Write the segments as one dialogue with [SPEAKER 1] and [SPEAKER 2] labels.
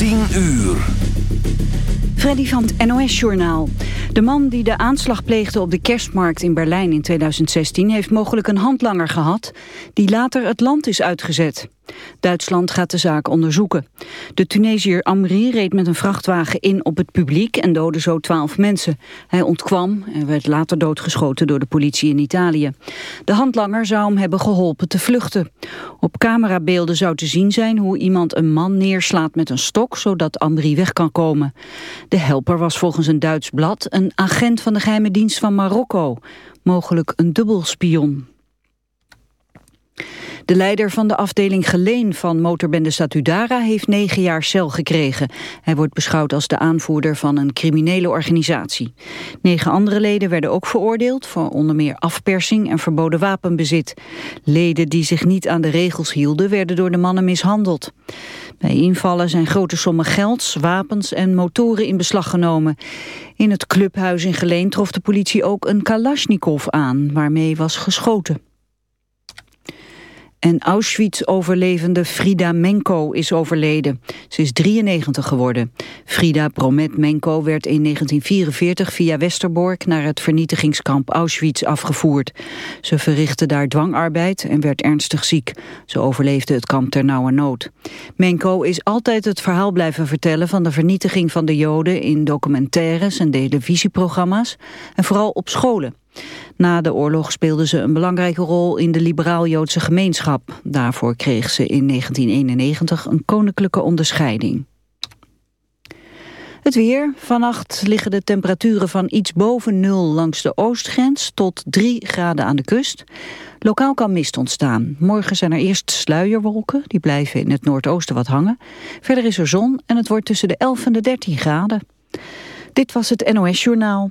[SPEAKER 1] 10 uur.
[SPEAKER 2] Freddy van het NOS-journaal. De man die de aanslag pleegde op de kerstmarkt in Berlijn in 2016... heeft mogelijk een handlanger gehad die later het land is uitgezet. Duitsland gaat de zaak onderzoeken. De Tunesiër Amri reed met een vrachtwagen in op het publiek en doodde zo twaalf mensen. Hij ontkwam en werd later doodgeschoten door de politie in Italië. De handlanger zou hem hebben geholpen te vluchten. Op camerabeelden zou te zien zijn hoe iemand een man neerslaat met een stok, zodat Amri weg kan komen. De helper was volgens een Duits blad een agent van de geheime dienst van Marokko. Mogelijk een dubbelspion. De leider van de afdeling Geleen van motorbende Satudara heeft negen jaar cel gekregen. Hij wordt beschouwd als de aanvoerder van een criminele organisatie. Negen andere leden werden ook veroordeeld voor onder meer afpersing en verboden wapenbezit. Leden die zich niet aan de regels hielden werden door de mannen mishandeld. Bij invallen zijn grote sommen gelds, wapens en motoren in beslag genomen. In het clubhuis in Geleen trof de politie ook een Kalashnikov aan, waarmee was geschoten. En Auschwitz-overlevende Frida Menko is overleden. Ze is 93 geworden. Frida Promet Menko werd in 1944 via Westerbork naar het vernietigingskamp Auschwitz afgevoerd. Ze verrichtte daar dwangarbeid en werd ernstig ziek. Ze overleefde het kamp ter nauwe nood. Menko is altijd het verhaal blijven vertellen van de vernietiging van de Joden in documentaires en televisieprogramma's en vooral op scholen. Na de oorlog speelde ze een belangrijke rol in de liberaal-Joodse gemeenschap. Daarvoor kreeg ze in 1991 een koninklijke onderscheiding. Het weer. Vannacht liggen de temperaturen van iets boven nul langs de oostgrens tot 3 graden aan de kust. Lokaal kan mist ontstaan. Morgen zijn er eerst sluierwolken, die blijven in het noordoosten wat hangen. Verder is er zon en het wordt tussen de 11 en de 13 graden. Dit was het NOS Journaal.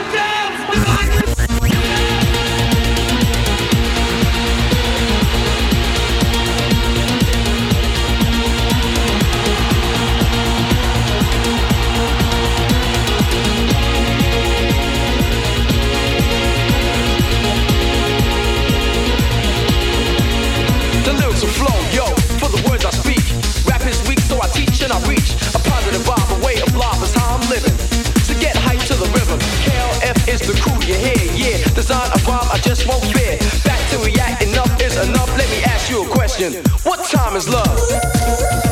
[SPEAKER 3] So I reach. A positive vibe, a way of life is how I'm living. So get hyped to the rhythm. KLF is the crew you hear, yeah. Design a rhyme I just won't fear. Back to react, enough is enough. Let me ask you a question. What time is love?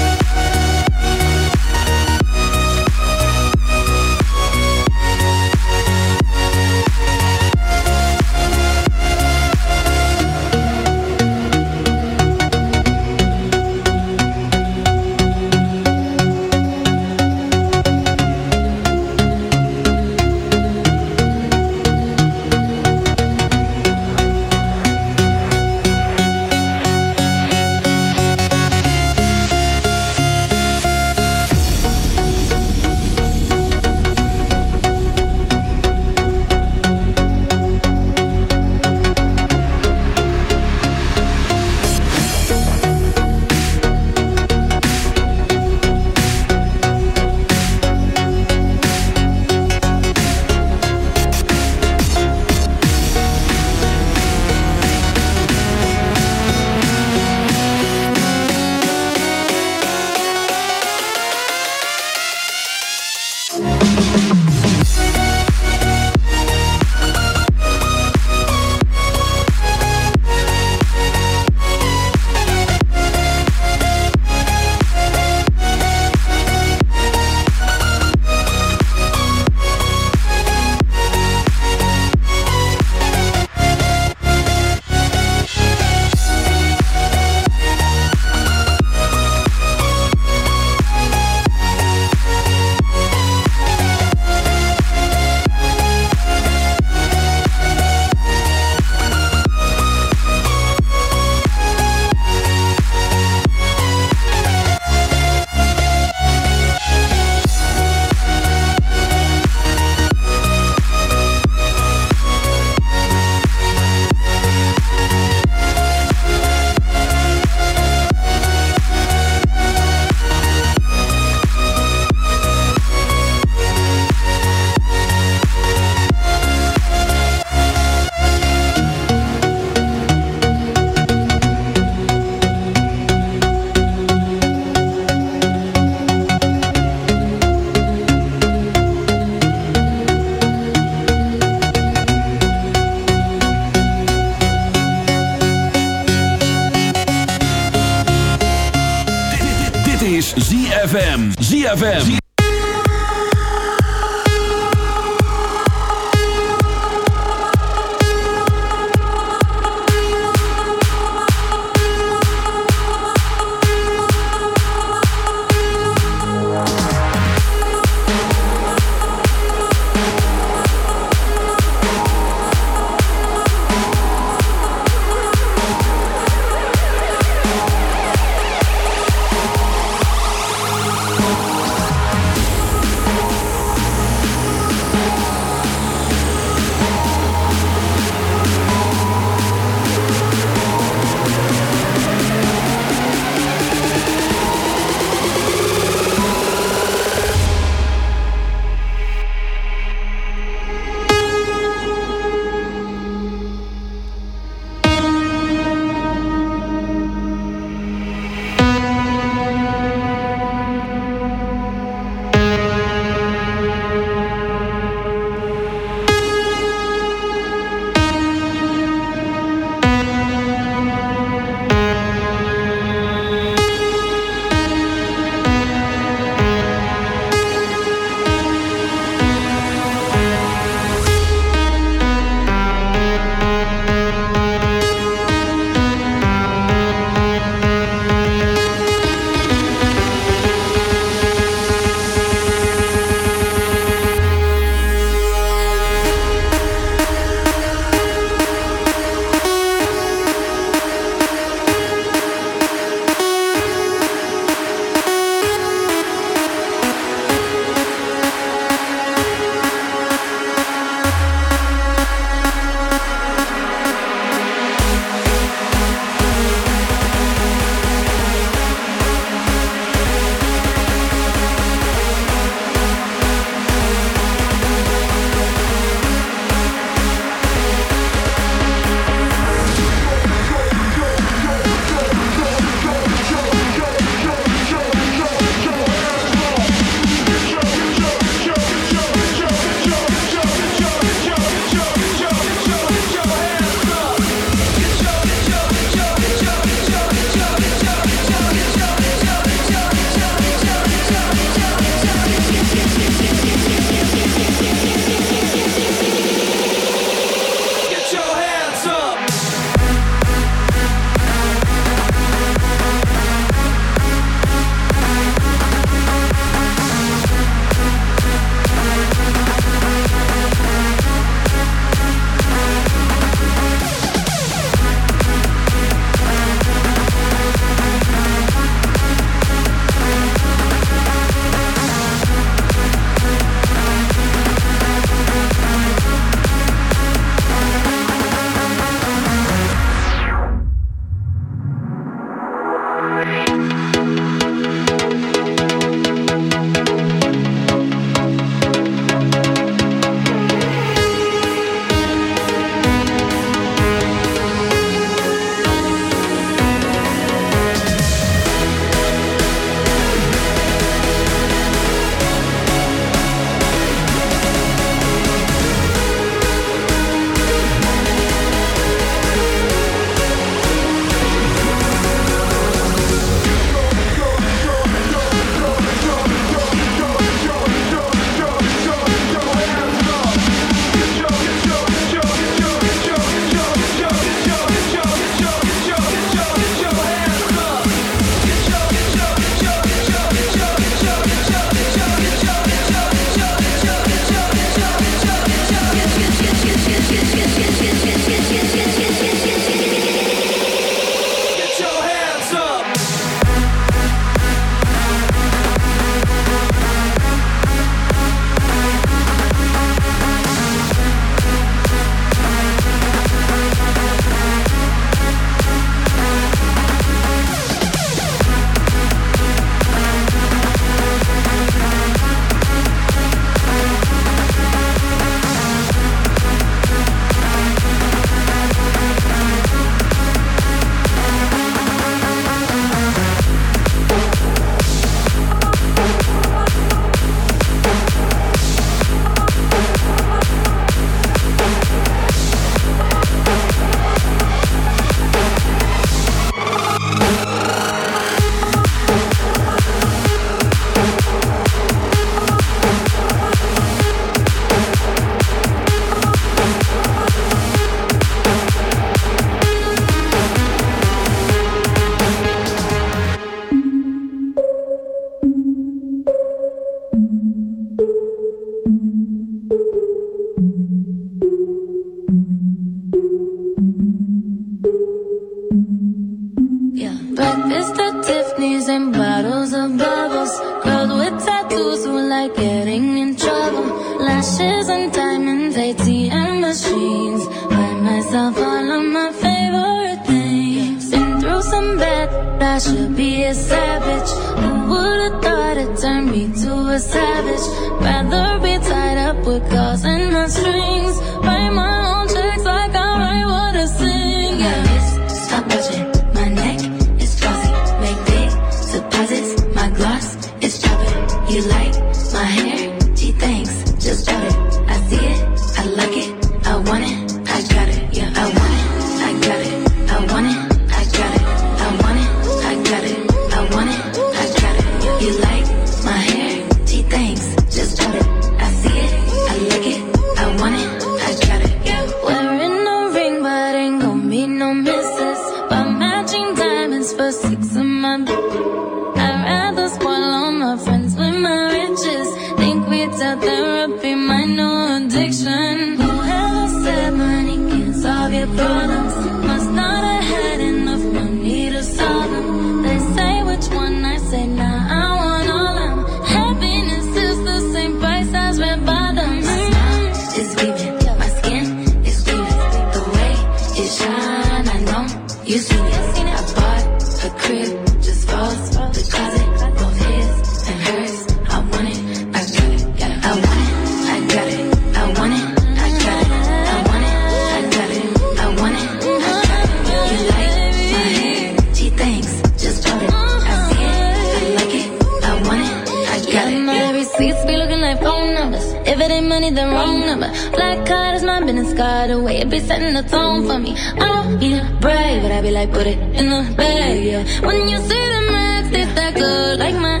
[SPEAKER 3] the
[SPEAKER 4] wrong number. Black card is my business card away. It be setting the tone for me. I don't be brave, but I be like, put it in the bag, yeah. When you see the max, it's that good, like my,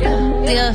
[SPEAKER 4] yeah.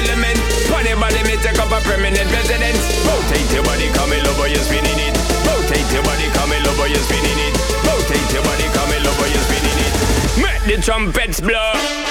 [SPEAKER 5] Funny body, me take up a permanent residence Rotate your body, come in, love how you're spinning it. Rotate your body, come in, love how you're spinning it. Rotate your body, come in, love how you're spinning it. Make the trumpets blow.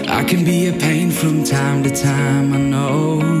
[SPEAKER 6] I can be a pain from time to time, I know.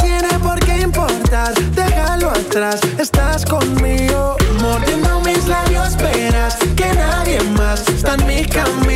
[SPEAKER 7] estás conmigo. Mordiendo mis labios, esperas que nadie más está en mi camino.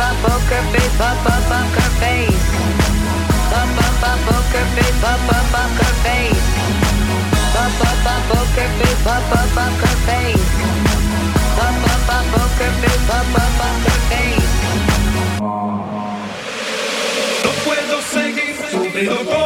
[SPEAKER 7] up, poker face, up, up, poker No
[SPEAKER 1] puedo seguir, subido